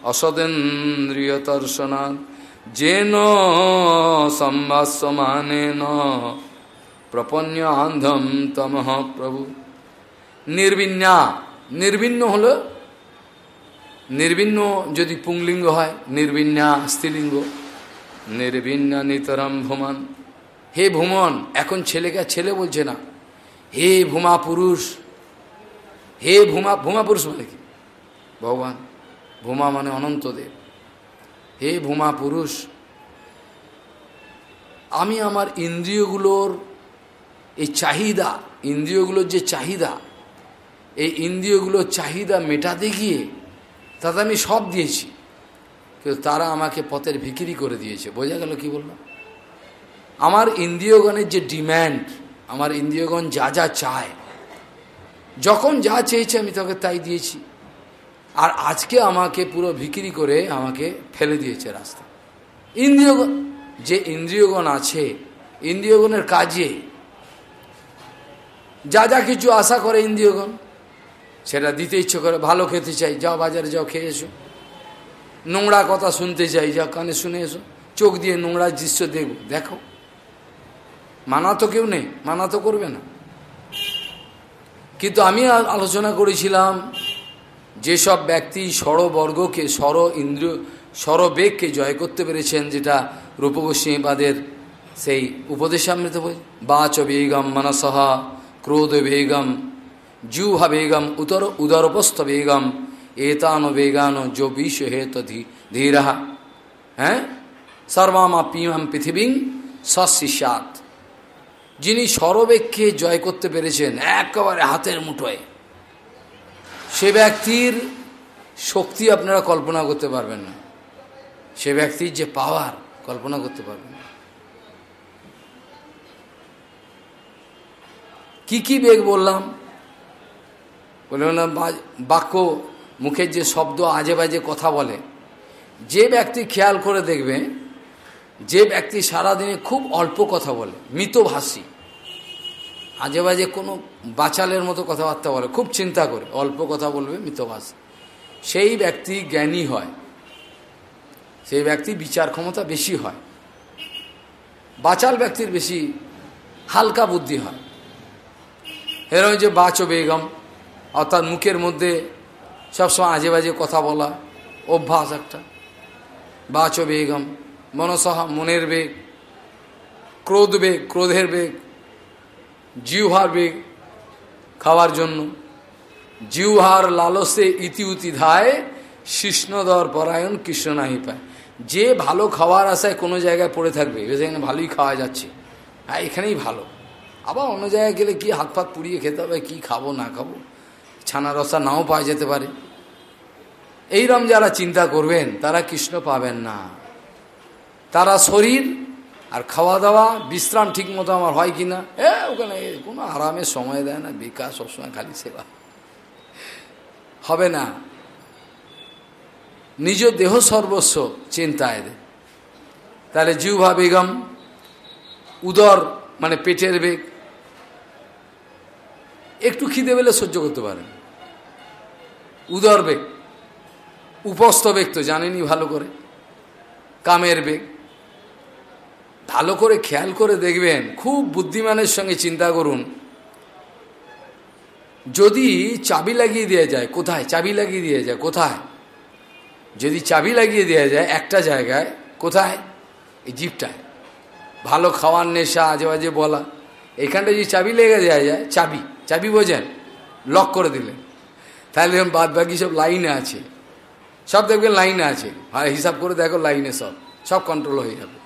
অসদেন্দ্রিয়তর্শনাথ যেন সম্বাসমানেন প্রপন্য আন্ধম তমহ প্রভু। নির্বিন্যা নির্বিন্ন হল, নির্বিন্ন যদি পুংলিঙ্গ হয় নির্বিন্যা স্ত্রীলিঙ্গ নির্বিন্যা নিতরম ভুমন হে ভুমন, এখন ছেলেকে ছেলে বলছে না। হে ভূমা পুরুষ, হে ভূমা ভূমা পুরুষ মানে কি? ভগবান, ভূমা মানে অনন্তদেব হে ভূমা পুরুষ, আমি আমার ইন্দ্রিয়গুলোর এই চাহিদা, ইন্দ্রিয়গুলোর যে চাহিদা, এই ইন্দ্রিয়গুলোর চাহিদা মেটাতে গিয়ে তাতে আমি সব দিয়েছি। কিন্তু তারা আমাকে পথের ভিকিরি করে দিয়েছে। বোঝা গেল কি বললাম? আমার ইন্দ্রিয়গণের যে ডিম্যান্ড, আমার ইন্দ্রিয়গণ যা যা চায়, যখন যা চেয়েছে আমি তোকে তাই দিয়েছি। আর আজকে আমাকে পুরো ভিকিরি করে আমাকে ফেলে দিয়েছে রাস্তা। ইন্দ্রিয়গণ যে ইন্দ্রিয়গণ আছে, ইন্দ্রিয়গণের কাজে, যা যা কিছু আশা করে ইন্দ্রিয়গণ, সেটা দিতে ইচ্ছে করে, ভালো খেতে চাই, যাও বাজারে যাও, খেয়ে এসো। নোংরা কথা শুনতে চাই, যাও কানে শুনে এসো, চোখ দিয়ে নোংরা দৃশ্য দেখো দেখো। মানা তো কেউ নেই, মানা তো করবে না। কিন্তু আমি আলোচনা করেছিলাম যেসব ব্যক্তি স্বরবর্গকে, স্বর ইন্দ্র, স্বরবেগকে জয় করতে পেরেছেন, যেটা রূপগোস্বীবাদের সেই উপদেশামৃত বই। বাচ বেগম মনসহা ক্রোধ বেগম, জুহা বেগম, উতর উদরপস্থ বেগম, এতানো বেগান যো বিষ হেত ধীরা। হ্যাঁ? সর্বামা পিমাম পৃথিবী সশিষ্যাত যিনি সরবেগকে জয় করতে পেরেছেন, একেবারে হাতের মুঠোয়। সে ব্যক্তির শক্তি আপনারা কল্পনা করতে পারবেন না। সে ব্যক্তির যে পাওয়ার কল্পনা করতে পারবেন না। কি কি বেগ বললাম? বললাম বাক্য মুখের যে শব্দ আজে বাজে কথা বলে। যে ব্যক্তি খেয়াল করে দেখবে, যে ব্যক্তি সারাদিনে খুব অল্প কথা বলে, মৃতভাষী। আজে বাজে কোনো বাচালের মতো কথাবার্তা বলে, খুব চিন্তা করে, অল্প কথা বলবে মৃতভাষী সেই ব্যক্তি জ্ঞানী হয়, সেই ব্যক্তি বিচার ক্ষমতা বেশি হয়। বাচাল ব্যক্তির বেশি হালকা বুদ্ধি হয়। এরকম যে বাচ বেগম, অর্থাৎ মুখের মধ্যে সবসময় আজে বাজে কথা বলা অভ্যাস একটা। বাচ বেগম মনসহ মনের বেগ, ক্রোধ বেগ, ক্রোধের বেগ জিউহার বেগ খাওয়ার জন্য। জিউহার লালসে ইতি উতি ধায় শিষ্ণদর পরায়ণ কৃষ্ণ নাহি পায়। যে ভালো খাওয়ার আশায় কোনো জায়গায় পড়ে থাকবে এখানে ভালোই খাওয়া যাচ্ছে। হ্যাঁ এখানেই ভালো। আবার অন্য জায়গায় গেলে কি হাত ফাত পুড়িয়ে খেতে হবে, কী খাব, না খাব? ছানা রসা নাও পাওয়া যেতে পারে। এইরম যারা চিন্তা করবেন, তারা কৃষ্ণ পাবেন না। তারা শরীর আর খাওয়া দাওয়া বিশ্রাম ঠিক মতো আমার হয় কি না এ, ওখানে কোনো আরামে সময় দেয় না বিকাশ সবসময় খালি সেবা। হবে না। নিজ দেহ সর্বস্ব চিন্তায় দে। তাহলে জিহ্বা বেগম, উদর মানে পেটের বেগ, একটু খিদে পেলে সহ্য করতে পারেন। উদর বেগ, উপস্থ বেগ তো জানেনি ভালো করে। কামের বেগ ভালো করে খেয়াল করে দেখবেন, খুব বুদ্ধিমানের সঙ্গে চিন্তা করুন। যদি চাবি লাগিয়ে দেওয়া যায়, কোথায়? চাবি লাগিয়ে দেওয়া যায়, কোথায়? যদি চাবি লাগিয়ে দেওয়া যায় একটা জায়গায়, কোথায়? এই জিপটায়। ভালো খাওয়ার নেশা আজে বাজে বলা। এখানটা যদি চাবি লেগে দেওয়া যায়, চাবি চাবি বোঝেন, লক করে দিলেন। তাহলে বাদ বাকি সব লাইনে আছে। সব দেখবেন লাইনে আছে। হিসাব করে দেখো লাইনে সব। সব কন্ট্রোল হয়ে যাবে।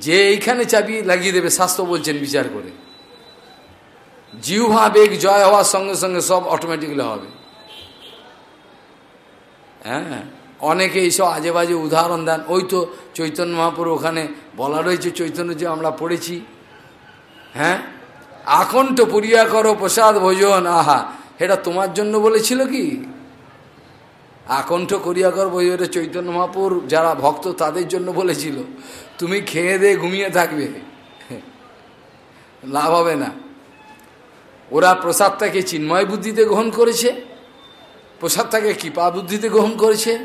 যে এইখানে চাবি লাগিয়ে দেবে স্বাস্থ্য বলছেন বিচার করে। জিহ্বা, বেগ, জয় হওয়ার সঙ্গে সঙ্গে সব অটোমেটিকলি হবে। হ্যাঁ অনেকে এইসব আজে বাজে উদাহরণ দেন। ওই তো চৈতন্য মহাপুর ওখানে বলা রয়েছে, চৈতন্য যে আমরা পড়েছি। হ্যাঁ আকণ্ঠ পুরিয়া করো, প্রসাদ ভোজন, আহা এটা তোমার জন্য বলেছিল কি? আকণ্ঠ করিয়া কর ভোজনে চৈতন্য মহাপুর যারা ভক্ত তাদের জন্য বলেছিল। তুমি খেয়ে দিয়ে ঘুমিয়ে থাকবে। লাভ হবে না। ওরা প্রসাদটাকে চিন্ময় বুদ্ধিতে গ্রহণ করেছে, প্রসাদটাকে কৃপা বুদ্ধিতে গ্রহণ করেছে,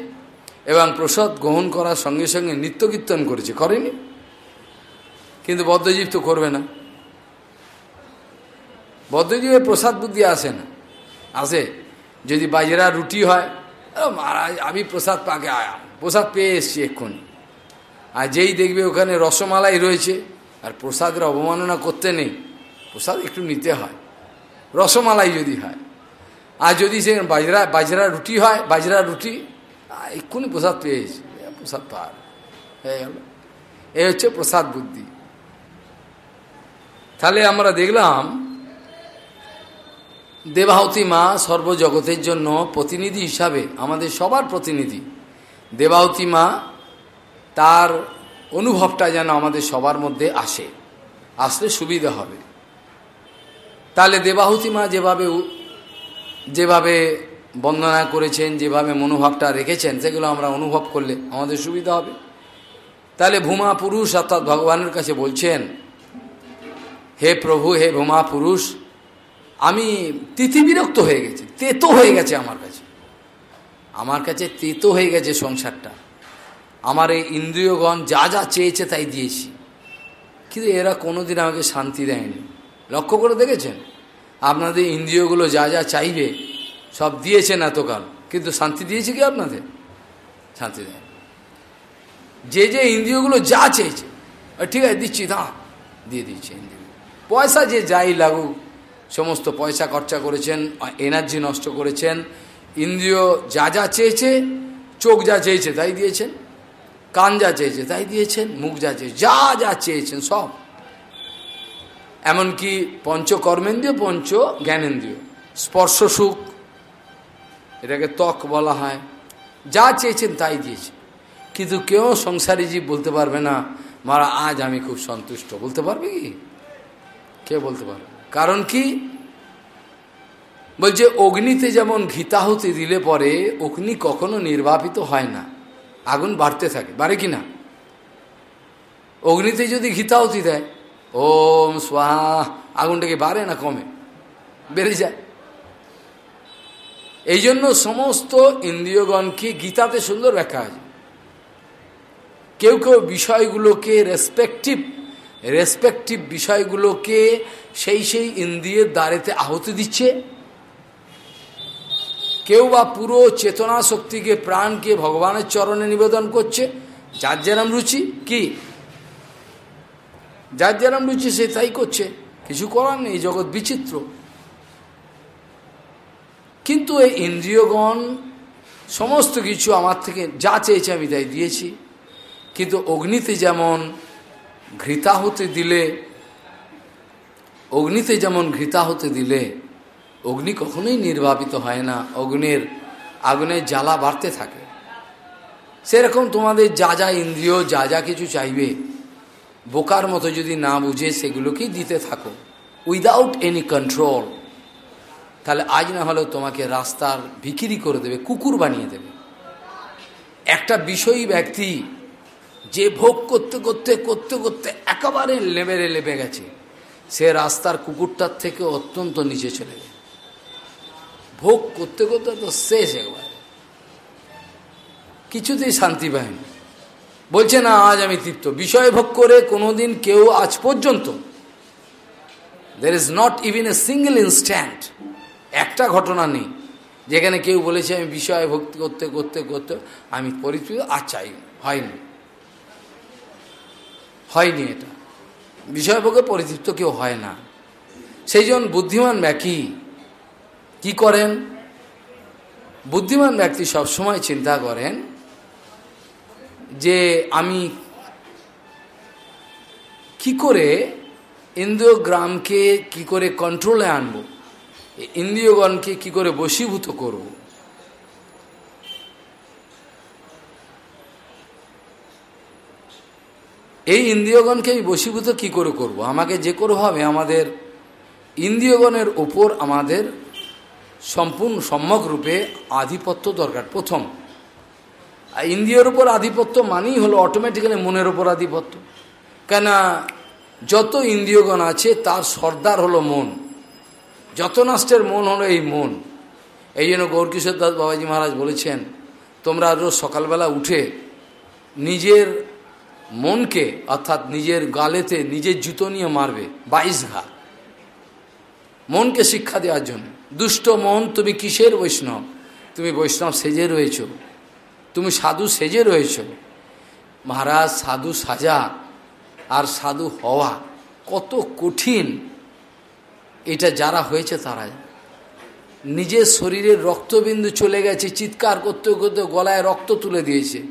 এবং প্রসাদ গ্রহণ করার সঙ্গে সঙ্গে নিত্য কীর্তন করেছে। করেনি? কিন্তু বদ্ধজীব তো করবে না। বদ্ধজীবে প্রসাদ বুদ্ধি আসে না। আসে, যদি বাজরা রুটি হয় মহারাজ, আমি প্রসাদ পাকে আয়া প্রসাদ পেয়ে এসছি এক্ষুনি। আর যেই দেখবে ওখানে রসমালাই রয়েছে, আর প্রসাদের অবমাননা করতে নেই, প্রসাদ একটু নিতে হয়, রসমালাই যদি হয়। আর যদি সে বাজরা বাজরা রুটি হয়, বাজরা রুটি এক্ষুনি প্রসাদ পেয়েছি প্রসাদ পার এই হচ্ছে প্রসাদ বুদ্ধি। তাহলে আমরা দেখলাম, দেবাহতী মা সর্বজগতের জন্য প্রতিনিধি হিসাবে, আমাদের সবার প্রতিনিধি, দেবাহতী মা তার অনুভবটা যেন আমাদের সবার মধ্যে আসে। আসলে সুবিধা হবে। তাহলে দেবাহুতি মা যেভাবে যেভাবে বন্দনা করেছেন, যেভাবে মনোভাবটা রেখেছেন, সেগুলো আমরা অনুভব করলে আমাদের সুবিধা হবে। তাহলে ভূমা পুরুষ অর্থাৎ ভগবানের কাছে বলছেন, হে প্রভু, হে ভূমা পুরুষ, আমি তিথি বিরক্ত হয়ে গেছি, তেতো হয়ে গেছে আমার কাছে। আমার কাছে তেতো হয়ে গেছে সংসারটা। আমার এই ইন্দ্রিয়গণ যা যা চেয়েছে তাই দিয়েছি। কিন্তু এরা কোনোদিন আমাকে শান্তি দেয়নি। লক্ষ্য করে দেখেছেন? আপনাদের ইন্দ্রিয়গুলো যা যা চাইবে, সব দিয়েছেন এতকাল। কিন্তু শান্তি দিয়েছে কি আপনাদের? শান্তি দেয় যে যে ইন্দ্রিয়গুলো যা চেয়েছে ঠিক আছে, দিচ্ছি না দিয়ে দিচ্ছে ইন্দ্রিয়। পয়সা যে যাই লাগুক, সমস্ত পয়সা খরচা করেছেন এনার্জি নষ্ট করেছেন, ইন্দ্রিয় যা যা চেয়েছে, চোখ যা চেয়েছে তাই দিয়েছেন। কান যা চেয়েছে, তাই দিয়েছেন, মুখ যা চেয়েছে, যা যা চেয়েছেন, সব। এমনকি পঞ্চকর্মেন্দ্রীয় পঞ্চ জ্ঞানেন্দ্রীয় স্পর্শ সুখ, এটাকে ত্বক বলা হয়। যা চেয়েছেন, তাই দিয়েছে। কিন্তু কেউ সংসারী জীব বলতে পারবে না মারা আজ আমি খুব সন্তুষ্ট। বলতে পারবে কি? কে বলতে পারবে কারণ কি? বলছে, অগ্নিতে যেমন ঘিতাহুতি দিলে পরে, অগ্নি কখনো নির্বাপিত হয় না। আগুন বাড়তে থাকে। বাড়ে কি না? অগ্নিতে যদি ঘিতাহুতি দেয়, ওম স্বাহা, আগুনটাকে বাড়ে না কমে? বেড়ে যায়। এই জন্য সমস্ত ইন্দ্রিয়গণকে গীতাতে সুন্দর ব্যাখ্যা আছে। কেউ কেউ বিষয়গুলোকে রেসপেক্টিভ রেসপেক্টিভ বিষয়গুলোকে সেই সেই ইন্দ্রিয়ের দ্বারেতে আহত দিচ্ছে। কেউ বা পুরো চেতনা শক্তিকে, প্রাণকে ভগবানের চরণে নিবেদন করছে। যার যেরাম রুচি, কি? যার যেরাম রুচি, সে তাই করছে। কিছু করার নেই, জগৎ বিচিত্র। কিন্তু এই ইন্দ্রিয়গণ সমস্ত কিছু আমার থেকে যা চেয়েছে আমি তাই দিয়েছি। কিন্তু অগ্নিতে যেমন ঘৃতা হতে দিলে, অগ্নিতে যেমন ঘৃতা হতে দিলে অগ্নি কখনোই নির্বাপিত হয় না। অগ্নের আগুনের জ্বালা বাড়তে থাকে। সেরকম তোমাদের যা যা ইন্দ্রিয়, যা যা কিছু চাইবে, বোকার মতো যদি না বুঝে, সেগুলোকেই দিতে থাকো। উইদাউট এনি কন্ট্রোল তাহলে আজ না হলেও তোমাকে রাস্তার বিক্রি করে দেবে, কুকুর বানিয়ে দেবে। একটা বিষয়ী ব্যক্তি যে ভোগ করতে করতে করতে করতে একেবারে লেবেলে লেবে গেছে, সে রাস্তার কুকুরটার থেকে অত্যন্ত নিচে চলে গেছে। ভোগ করতে করতে তো শেষ একবার। কিছুতেই শান্তি পায়নি বলছে, না, আজ আমি তৃপ্ত। বিষয় ভোগ করে কোনোদিন কেউ আজ পর্যন্ত there is not even a single instant একটা ঘটনা নেই, যেখানে কেউ বলেছে, আমি বিষয় ভক্তি করতে করতে করতে আমি পরিচিত আর চাই হয়নি। হয়নি এটা। বিষয়ভোগে পরিতৃপ্ত কেউ হয় না। সেই জন্য বুদ্ধিমান ব্যক্তি কি করেন? বুদ্ধিমান ব্যক্তি সবসময় চিন্তা করেন যে আমি কি করে ইন্দ্রিয় গ্রামকে কি করে কন্ট্রোলে আনব? ইন্দ্রিয়গণকে কি করে বশীভূত করব? এই ইন্দ্রিয়গণকে বশীভূত কি করে করব? আমাকে যে করে হবে আমাদের ইন্দ্রিয়গণের ওপর আমাদের সম্পূর্ণ সম্যক রূপে আধিপত্য দরকার। প্রথম আর ইন্দ্রিয়র উপর আধিপত্য মানেই হলো অটোমেটিক্যালি মনের ওপর আধিপত্য। কেন যত ইন্দ্রিয়গণ আছে, তার সর্দার হলো মন। যত নষ্টের মন হলো এই মন। এই জন্য গৌরকিশোর দাস বাবাজি মহারাজ বলেছেন, তোমরা রোজ সকালবেলা উঠে নিজের মনকে, অর্থাৎ নিজের গালেতে নিজের জুতো নিয়ে মারবে, বাইশ ঘা। মনকে শিক্ষা দেওয়ার জন্য। দুষ্ট মন, তুমি কিসের বৈষ্ণব? তুমি বৈষ্ণব সেজে রয়েছ। তুমি সাধু সেজে রয়েছ। মহারাজ, সাধু সাজা আর সাধু হওয়া কত কঠিন। এটা যারা হয়েছে তারা নিজের শরীরের রক্তবিন্দু চলে গেছে, চিৎকার করতে করতে গলায় রক্ত তুলে দিয়েছে।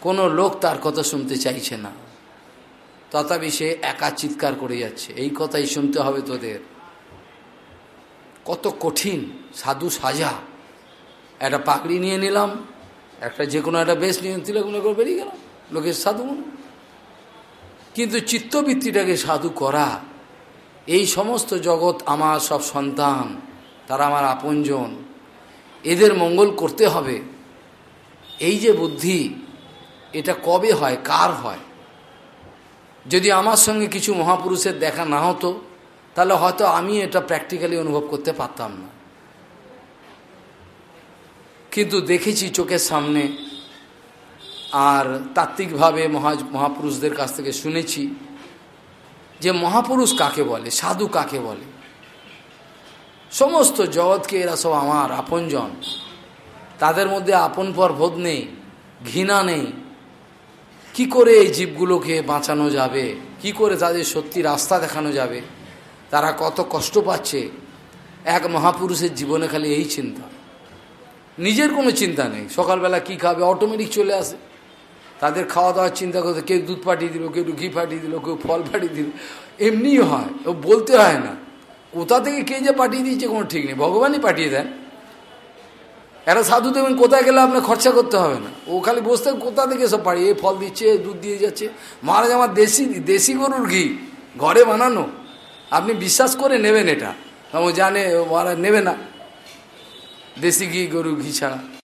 কোনো লোক তার কথা শুনতে চাইছে না। তথাপি সে একা চিৎকার করে যাচ্ছে। এই কথাই শুনতে হবে তোদের। কত কঠিন, সাধু সাজা। একটা পাকড়ি নিয়ে নিলাম, একটা যে কোনো একটা বেশ নিয়ে তিলক মনে করে বেরিয়ে গেলাম, লোকের সাধু মনে। কিন্তু চিত্তবৃত্তিটাকে সাধু করা, এই সমস্ত জগৎ আমার সব সন্তান, তারা আমার আপনজন। এদের মঙ্গল করতে হবে। এই যে বুদ্ধি, এটা কবে হয়, কার হয়? যদি আমার সঙ্গে কিছু মহাপুরুষের দেখা না হতো তাহলে হয়তো আমি এটা প্র্যাকটিক্যালি অনুভব করতে পারতাম না। কিন্তু দেখেছি চোখের সামনে আর তাত্ত্বিকভাবে মহা মহাপুরুষদের কাছ থেকে শুনেছি যে মহাপুরুষ কাকে বলে, সাধু কাকে বলে? সমস্ত জগৎকে এরা সব আমার আপনজন। তাদের মধ্যে আপন পর বোধ নেই, ঘৃণা নেই। কি করে এই জীবগুলোকে বাঁচানো যাবে? কি করে তাদের সত্যি রাস্তা দেখানো যাবে? তারা কত কষ্ট পাচ্ছে। এক মহাপুরুষের জীবনে খালি এই চিন্তা। নিজের কোনো চিন্তা নেই। সকালবেলা কি খাবে? অটোমেটিক চলে আসে। তাদের খাওয়া দাওয়ার চিন্তা করতে কেউ দুধ পাঠিয়ে দিল, কেউ ঘি পাঠিয়ে দিল, কেউ ফল পাঠিয়ে দিল। এমনিই হয়। ও বলতে হয় না। কোথা থেকে কে যে পাঠিয়ে দিচ্ছে কোনো ঠিক নেই। ভগবানই পাঠিয়ে দেন। একটা সাধু দেবেন, কোথায় গেলে আপনার খরচা করতে হবে না? ও খালি বসতে কোথা থেকে সব পাড়ি এই ফল দিচ্ছে, দুধ দিয়ে যাচ্ছে মহারাজ, আমার দেশি দেশি গরুর ঘি। ঘরে বানানো। বিশ্বাস করে নেবেন এটা। জানে ওরা নেবে না। দেশি ঘি গরু ঘি ছাড়া।